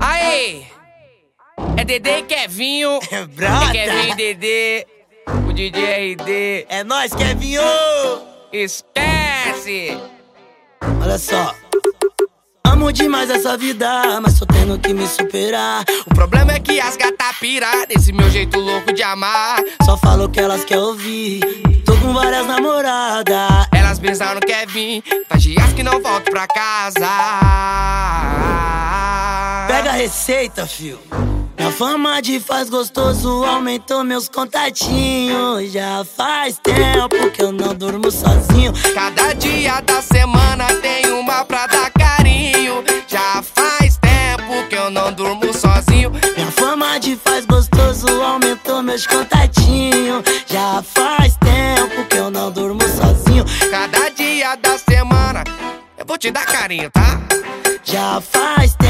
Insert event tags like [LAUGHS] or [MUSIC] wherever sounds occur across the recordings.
Aí! É Dedê e Kevinho. [LAUGHS] É brota. É Kevinho e Dedê. O DJ RD. É nóis, Kevinho! Esquece! Olha só. Amo demais essa vida, mas tô tendo que me superar. O problema é que as gatas pira desse meu jeito louco de amar. Só falo o que elas querem ouvir. Tô com várias namoradas. Elas pensaram que é vir, faz dias que não volto pra casa. Pega a receita, fio. Minha fama de faz gostoso aumentou meus contatinhos. Já faz tempo que eu não durmo sozinho. Cada dia da semana tem uma pra dar carinho. Já faz tempo que eu não durmo sozinho. Minha fama de faz gostoso aumentou meus contatinhos. Já faz tempo que eu não durmo sozinho. Cada dia da semana eu vou te dar carinho, tá? Já faz tempo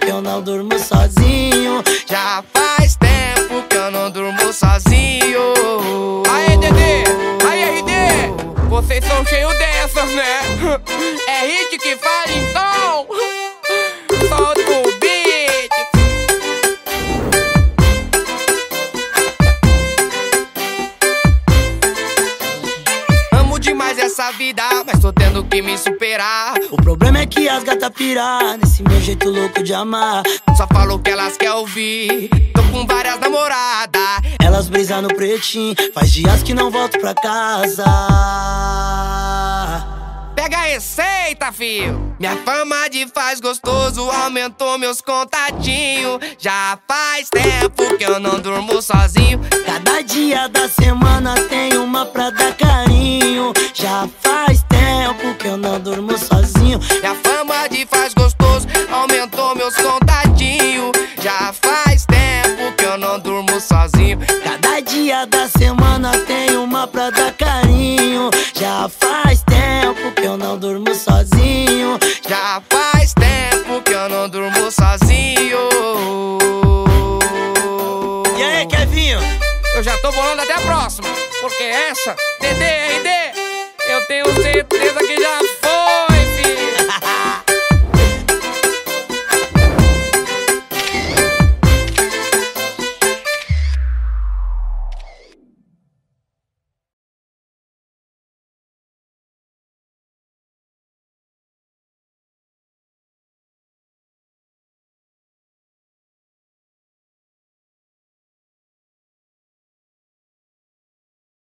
que eu não durmo sozinho. Já faz tempo que eu não durmo sozinho. Aê, Dedê! Aê, RD! Vocês são cheios dessas, né? [LAUGHS] É hit que fala então! Vida, mas tô tendo que me superar. O problema é que as gatas pirar nesse meu jeito louco de amar. Só falo o que elas querem ouvir. Tô com várias namoradas. Elas brisam no pretinho, faz dias que não volto pra casa. Pega a receita, fio. Minha fama de faz gostoso aumentou meus contatinhos. Já faz tempo que eu não durmo sozinho. Cada dia da semana tem uma pra dia da semana tem uma pra dar carinho. Já faz tempo que eu não durmo sozinho. Já faz tempo que eu não durmo sozinho. E aí, Kevinho? Eu já tô bolando até a próxima. Porque essa, DD, RD, eu tenho